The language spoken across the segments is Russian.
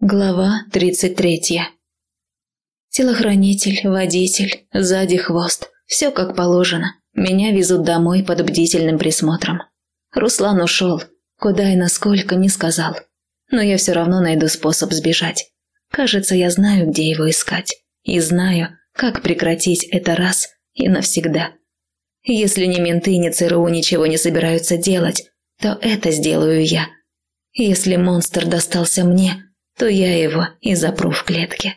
Глава 33 Телохранитель, водитель, сзади хвост. Все как положено. Меня везут домой под бдительным присмотром. Руслан ушел. Куда и насколько, не сказал. Но я все равно найду способ сбежать. Кажется, я знаю, где его искать. И знаю, как прекратить это раз и навсегда. Если ни менты, ни ЦРУ ничего не собираются делать, то это сделаю я. Если монстр достался мне – то я его и запру в клетке.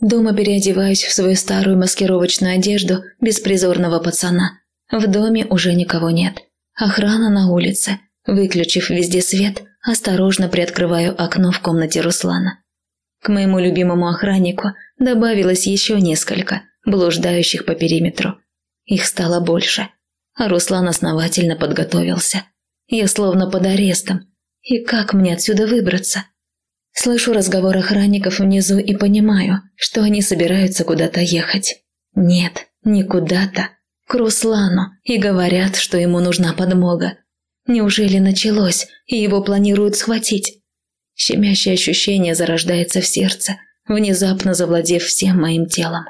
Дома переодеваюсь в свою старую маскировочную одежду беспризорного пацана. В доме уже никого нет. Охрана на улице. Выключив везде свет, осторожно приоткрываю окно в комнате Руслана. К моему любимому охраннику добавилось еще несколько, блуждающих по периметру. Их стало больше, а Руслан основательно подготовился. Я словно под арестом. И как мне отсюда выбраться? Слышу разговор охранников внизу и понимаю, что они собираются куда-то ехать. Нет, не куда-то. К Руслану и говорят, что ему нужна подмога. Неужели началось, и его планируют схватить? Щемящее ощущение зарождается в сердце, внезапно завладев всем моим телом.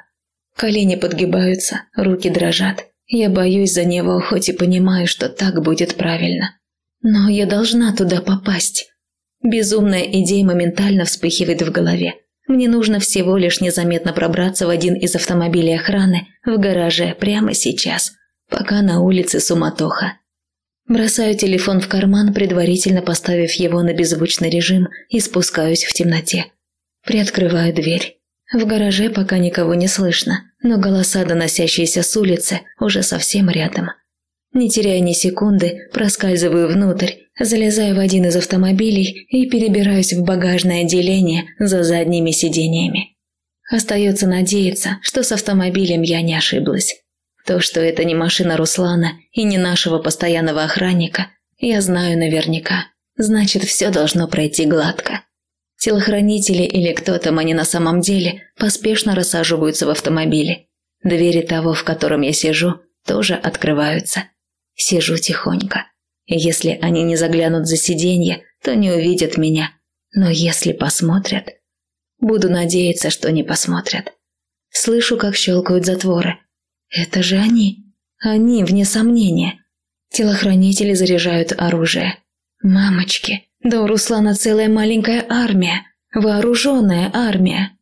Колени подгибаются, руки дрожат. Я боюсь за него, хоть и понимаю, что так будет правильно. Но я должна туда попасть. Безумная идея моментально вспыхивает в голове. Мне нужно всего лишь незаметно пробраться в один из автомобилей охраны в гараже прямо сейчас, пока на улице суматоха. Бросаю телефон в карман, предварительно поставив его на беззвучный режим и спускаюсь в темноте. Приоткрываю дверь. В гараже пока никого не слышно, но голоса, доносящиеся с улицы, уже совсем рядом. Не теряя ни секунды, проскальзываю внутрь, залезаю в один из автомобилей и перебираюсь в багажное отделение за задними сидениями. Остается надеяться, что с автомобилем я не ошиблась. То, что это не машина Руслана и не нашего постоянного охранника, я знаю наверняка. Значит, все должно пройти гладко. Телохранители или кто там они на самом деле поспешно рассаживаются в автомобиле. Двери того, в котором я сижу, тоже открываются. Сижу тихонько. Если они не заглянут за сиденье, то не увидят меня. Но если посмотрят... Буду надеяться, что не посмотрят. Слышу, как щелкают затворы. Это же они. Они, вне сомнения. Телохранители заряжают оружие. Мамочки, да у Руслана целая маленькая армия. Вооруженная армия.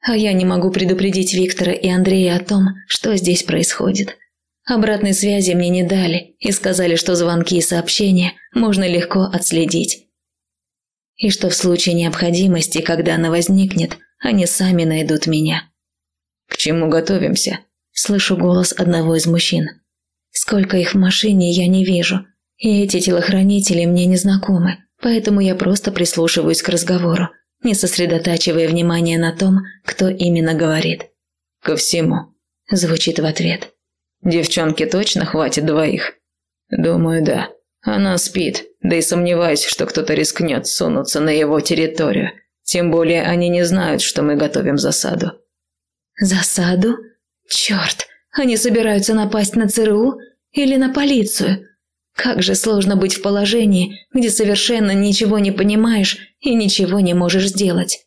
А я не могу предупредить Виктора и Андрея о том, что здесь происходит. Обратной связи мне не дали и сказали, что звонки и сообщения можно легко отследить. И что в случае необходимости, когда она возникнет, они сами найдут меня. «К чему готовимся?» – слышу голос одного из мужчин. «Сколько их в машине, я не вижу, и эти телохранители мне не знакомы, поэтому я просто прислушиваюсь к разговору, не сосредотачивая внимание на том, кто именно говорит». «Ко всему», – звучит в ответ. Девчонке точно хватит двоих? Думаю, да. Она спит, да и сомневаюсь, что кто-то рискнет сунуться на его территорию. Тем более они не знают, что мы готовим засаду. Засаду? Черт, они собираются напасть на ЦРУ или на полицию? Как же сложно быть в положении, где совершенно ничего не понимаешь и ничего не можешь сделать.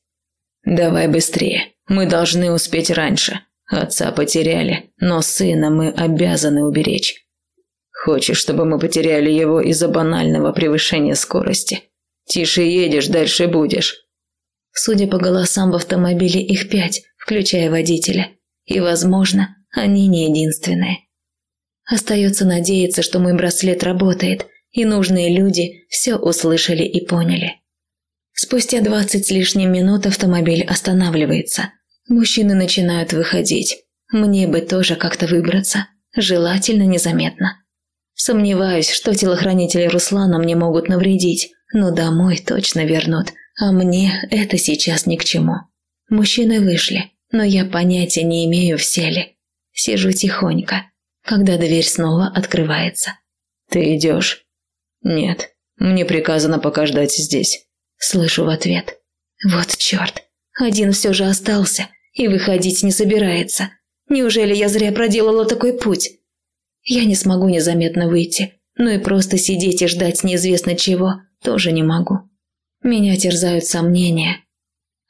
Давай быстрее, мы должны успеть раньше. Отца потеряли, но сына мы обязаны уберечь. Хочешь, чтобы мы потеряли его из-за банального превышения скорости? Тише едешь, дальше будешь. Судя по голосам в автомобиле их пять, включая водителя. И, возможно, они не единственные. Остается надеяться, что мой браслет работает, и нужные люди все услышали и поняли. Спустя двадцать с лишним минут автомобиль останавливается – Мужчины начинают выходить. Мне бы тоже как-то выбраться, желательно незаметно. Сомневаюсь, что телохранители Руслана мне могут навредить, но домой точно вернут, а мне это сейчас ни к чему. Мужчины вышли, но я понятия не имею, все ли. Сижу тихонько, когда дверь снова открывается. «Ты идешь?» «Нет, мне приказано пока ждать здесь», – слышу в ответ. «Вот черт, один все же остался, и выходить не собирается. Неужели я зря проделала такой путь? Я не смогу незаметно выйти, но и просто сидеть и ждать неизвестно чего тоже не могу. Меня терзают сомнения,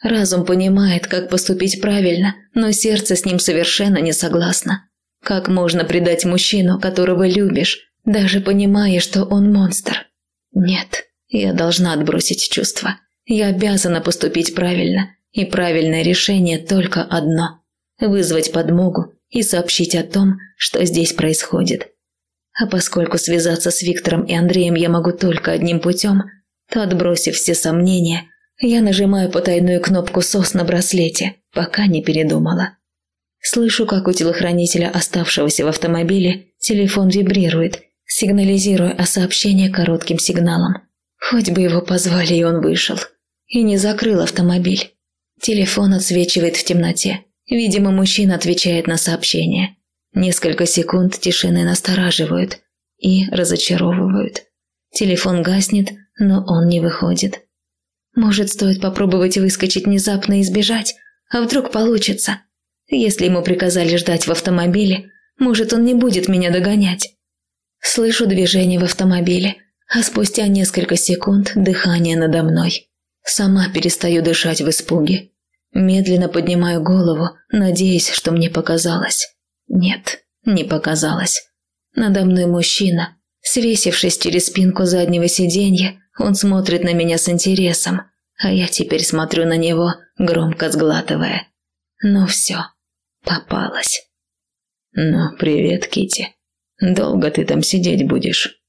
Разум понимает, как поступить правильно, но сердце с ним совершенно не согласно. Как можно предать мужчину, которого любишь, даже понимая, что он монстр? Нет, я должна отбросить чувства. Я обязана поступить правильно, и правильное решение только одно – вызвать подмогу и сообщить о том, что здесь происходит. А поскольку связаться с Виктором и Андреем я могу только одним путем, то, отбросив все сомнения, я нажимаю потайную кнопку «СОС» на браслете, пока не передумала. Слышу, как у телохранителя, оставшегося в автомобиле, телефон вибрирует, сигнализируя о сообщении коротким сигналом. Хоть бы его позвали, и он вышел. И не закрыл автомобиль. Телефон отсвечивает в темноте. Видимо, мужчина отвечает на сообщение. Несколько секунд тишины настораживают и разочаровывают. Телефон гаснет, но он не выходит. Может, стоит попробовать выскочить внезапно и сбежать? А вдруг получится? Если ему приказали ждать в автомобиле, может, он не будет меня догонять. Слышу движение в автомобиле, а спустя несколько секунд дыхание надо мной. Сама перестаю дышать в испуге. Медленно поднимаю голову, надеясь, что мне показалось. Нет, не показалось. Надо мной мужчина. Свесившись через спинку заднего сиденья, он смотрит на меня с интересом, а я теперь смотрю на него, громко сглатывая. Ну все, попалась. Ну, привет, Кити. Долго ты там сидеть будешь?